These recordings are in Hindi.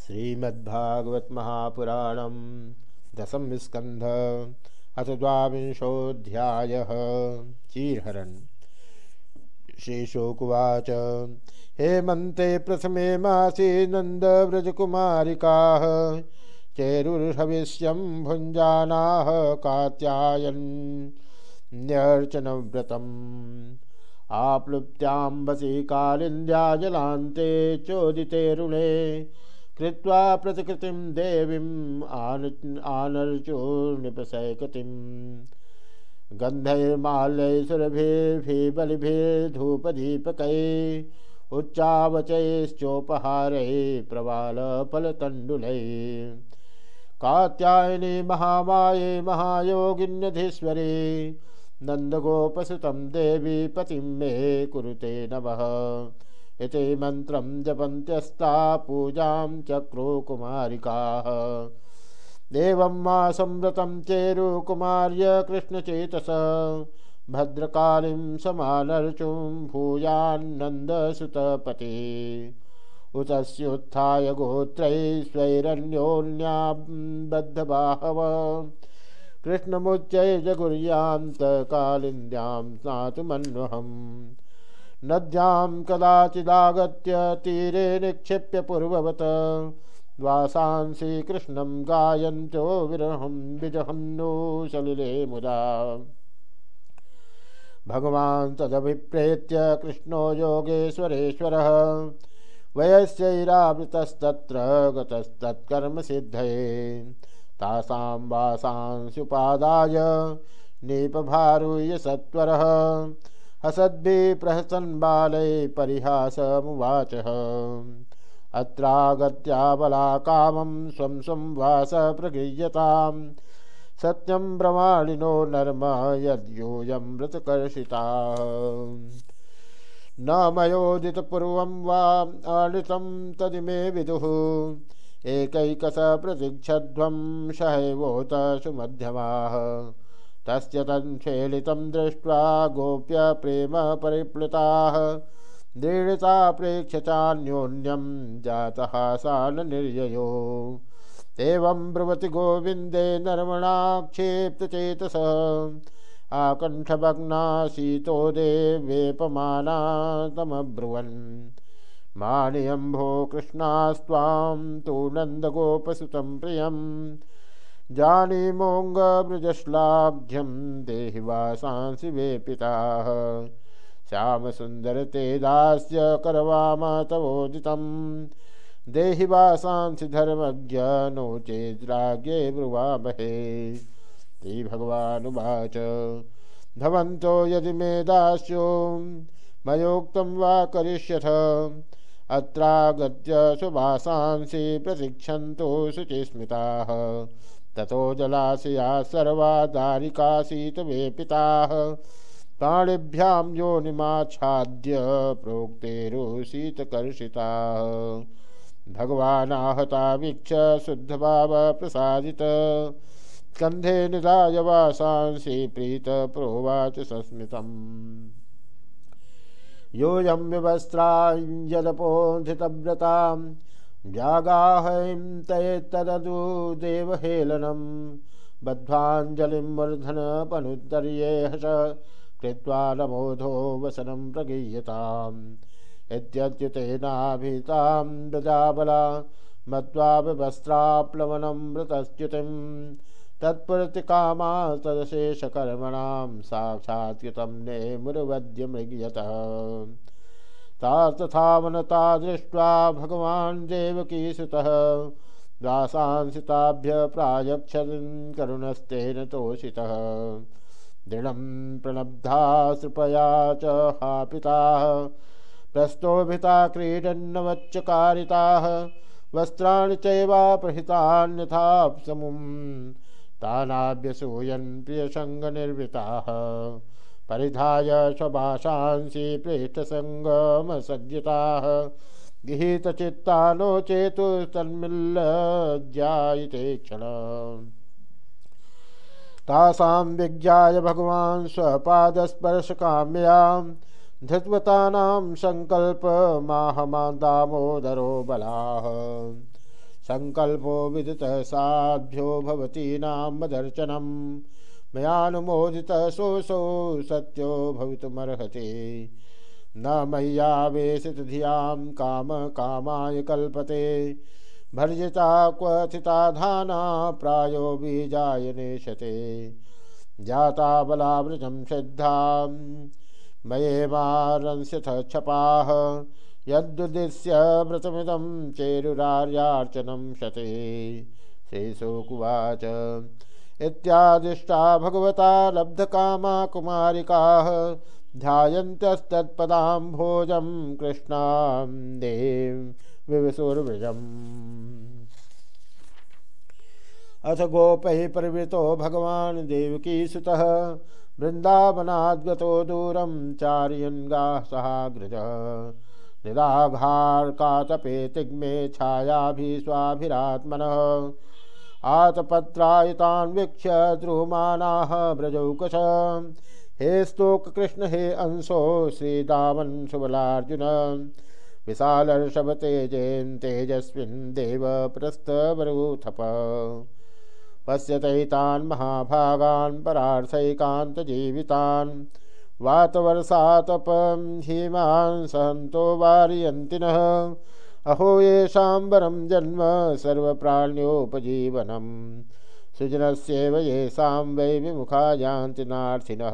श्रीमद्भागवत महापुराण दशम स्कंध अथ द्वांशोध्याय चीरहरण श्रीशोकुवाच। हेमंते प्रथमे मासी नंदव्रजकुमारिका चेरुर्हविष्यं भुञ्जानाः कात्यायन्यर्चनव्रतम् आप्लुप्त्याम्बसी कालिन्द्या जलान्ते चोदितेरुणे कृत्वा प्रतिकृतिं देवीम् आन आनर्चूर्निपसैकतिम् गन्धैर्माल्यैसुरभिर्भिबलिभिर्धूपदीपकैः उच्चावचैश्चोपहारैः प्रवालफलतण्डुलैः। कात्यायनी महामाये महायोगिन्यधीश्वरी। नन्दगोपसुतं देवी पतिं मे कुरुते नमः। इति मन्त्रं जपन्त्यस्ता पूजां चक्रो कुमारिकाः एवं मा संव्रतं चेरुकुमार्य कृष्णचेतस। भद्रकालीं समानर्चुं भूयान्नन्दसुतपते। उतस्योत्थाय गोत्रैः कृष्णमुच्चै जगुर्यान्तकालिन्द्यां स्नातुमन्वहम्। नद्यां कदाचिदागत्य तीरे निक्षिप्य पूर्ववत्। वासांसि कृष्णं गायन्त्यो विरहं विजहन्नो सलिले मुदा। भगवान् तदभिप्रेत्य कृष्णो योगेश्वरेश्वरः। वयस्यैरावृतस्तत्र गतस्तत्कर्मसिद्धये तासां वासांसुपादाय नीपभारूय सत्वरः हसद्भिः प्रहसन् बालै परिहासमुवाचः। अत्रागत्या बलाकामं स्वं स्वं वास प्रगृह्यतां सत्यं ब्रह्माणिनो नर्म यद्यूयं मृतकर्षिता न मयोदितपूर्वं वा आणितं तदिमे विदुः। एकैकस प्रतीक्षध्वं सहैवोत सुमध्यमाः। तस्य दृष्ट्वा गोप्य प्रेम परिप्लुताः दृढता प्रेक्ष्य चान्योन्यं जातः सान निर्ययो एवं ब्रुवति गोविन्दे नर्मणाक्षेप्तचेतस। आकण्ठभग्नासीतो देवेपमाना तमब्रुवन् माणियम्भो कृष्णास्त्वां तु नन्दगोपसुतं प्रियं जानीमोऽङ्गमृजश्लाघ्यं देहि वासांसि वे पिता। श्याम सुंदर ते दास्य करवाम तवोदितं देहि वासांसि धर्मज्ञ नो चेद्राज्ञे ब्रुवामहे। श्रीभगवानुवाच भवन्तो यदि मे दास्यो, मयोक्तं वा करिष्यथ। अत्रागत्य सुवासांसि प्रतीक्षन्तु शुचिस्मिताः ततो जलाशया सर्वा दारिकाशीतवेपिताः प्राणिभ्यां योनिमाच्छाद्य प्रोक्तेरुशीतकर्षिताः भगवानाहता वीक्ष शुद्धभावप्रसादित स्कन्धे निधाय वासांसि प्रीत प्रोवाच सस्मितम्। योऽयं विवस्त्राञ्जलपोधितव्रतां व्यागाहैं तयेत्तददु देवहेलनं। बद्ध्वाञ्जलिं वर्धनपनुत्तर्येहस कृत्वा नमोधो वसनं प्रगीयताम्। इत्यच्युतेनाभितां दजाबला मत्वा विवस्त्राप्लवनं मृतच्युतिम् तत्प्रतिकामा तदशेषकर्मणां साक्षात्कृतं नेमुर्वद्यमृग्यतः ता तथावनता दृष्ट्वा भगवान् देवकीसुतः दासांसिताभ्य प्रायक्षन् करुणस्तेन तोषितः। दृढं प्रणब्धा सृपया च हापिताः। प्रस्तोभिता क्रीडन्नवच्चकारिताः। वस्त्राणि चैवापहृतान्यथाप्समुम्। तानाभ्यसूयन् प्रियसङ्गनिर्वृताः परिधाय स्वभाषांसि प्रेष्ठसङ्गमसज्जिताः गृहीतचित्ता नो चेतु तन्मिल्लज्जायिते क्षण। तासां विज्ञाय भगवान् स्वपादस्पर्शकाम्यां धृत्वतानां सङ्कल्पमाहमान् दामोदरो बलाः। संकल्पो विदितः साभ्यो भवती नाम दर्शनम। मयानुमोदितः सोऽसौ सत्यो भवितुमर्हति। न मय्यावेशित धियाँ काम कामाय कल्पते। भर्जिता क्वथिता धाना प्रायो बीजाय नेशते। जाता बलावृजं सिद्धां मयेमारंस्यथ छपाः। यदुद्दिश्य व्रतमिदं चेरुरार्यार्चनं शते। श्रीशोकुवाच। इत्यादिष्टा भगवता लब्धकामा कुमारिकाः ध्यायन्त्यस्तत्पदाम्भोजं कृष्णां देव विवसुर्वृजम्। अथ गोपैः प्रवृतो भगवान् देवकीसुतः वृन्दावनाद्गतो दूरं चार्यन्गाः सहाग्रजः निराघार्कातपे तिग्मे छायाभिः स्वाभिरात्मनः आतपत्रायतान् वीक्ष्य द्रुमानाः व्रजौकश। हे स्तोक कृष्ण, हे अंशो, श्रीदामन सुबलार्जुन। विशालर्षभ तेजेन तेजस्विन देव प्रस्थवरूथप पश्यतैतान् महाभागान् परार्थैकान्तजीवितान् वातवर्षातपं हिमान् सहन्तो वारयन्तिनः अहो येषां वरं जन्म सर्वप्राण्योपजीवनम्। सुजनस्येव येषां वै विमुखा यान्ति नार्थिनः।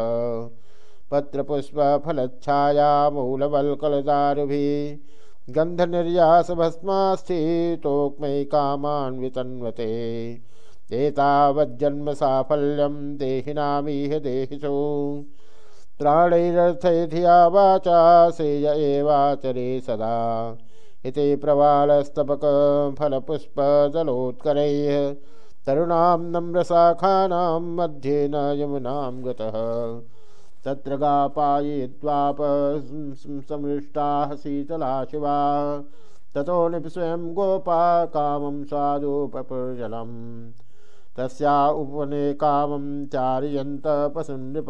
पत्रपुष्पफलच्छायामूलवल्कलदारुभिः। गन्धनिर्यासभस्मास्थितोक्मयि कामान् वितन्वते एतावज्जन्म साफल्यं देहिनामीह देहिषु। प्राणैरर्थैधिया वाचा सेय एवाचरे सदा। इति प्रवालस्तबकफलपुष्पदलोत्करैः तरुणां नम्रशाखानां मध्ये न यमुनां गतः। तत्र गापायित्वाप समृष्टाः शीतला शिवा। ततो निप स्वयं गोपा कामं स्वादुपजलम् तस्या उपवने कामं चारयन्त पशुनृप।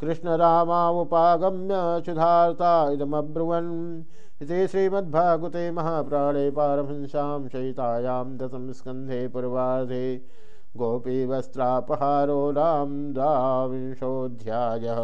कृष्णरामावुपागम्य क्षुधार्ता इदमब्रुवन्। श्रीमद्भागुते महाप्राणे पारमहंस्यां शयितायां दशमस्कन्धे पूर्वार्धे गोपीवस्त्रापहारो राम द्वाविंशोऽध्यायः।